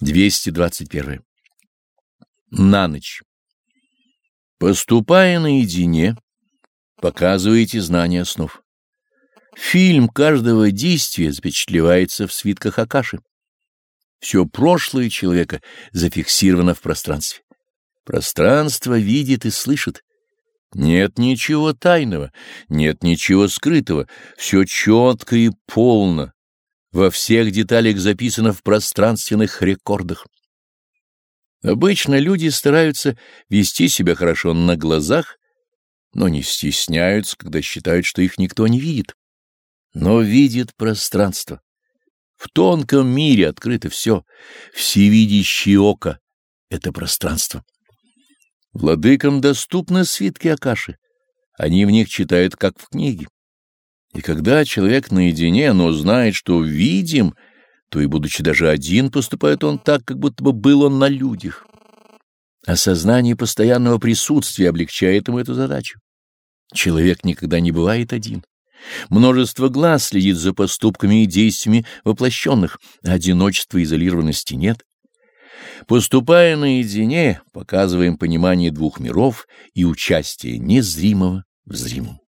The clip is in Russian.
221. На ночь. Поступая наедине, показываете знание основ. Фильм каждого действия запечатлевается в свитках Акаши. Все прошлое человека зафиксировано в пространстве. Пространство видит и слышит. Нет ничего тайного, нет ничего скрытого, все четко и полно, во всех деталях записано в пространственных рекордах. Обычно люди стараются вести себя хорошо на глазах, но не стесняются, когда считают, что их никто не видит. Но видит пространство. В тонком мире открыто все. Всевидящее око — это пространство. Владыкам доступны свитки Акаши. Они в них читают, как в книге. И когда человек наедине, но знает, что видим, то и, будучи даже один, поступает он так, как будто бы был он на людях. Осознание постоянного присутствия облегчает ему эту задачу. Человек никогда не бывает один. Множество глаз следит за поступками и действиями воплощенных, а одиночества и изолированности нет. Поступая наедине, показываем понимание двух миров и участие незримого в зримом.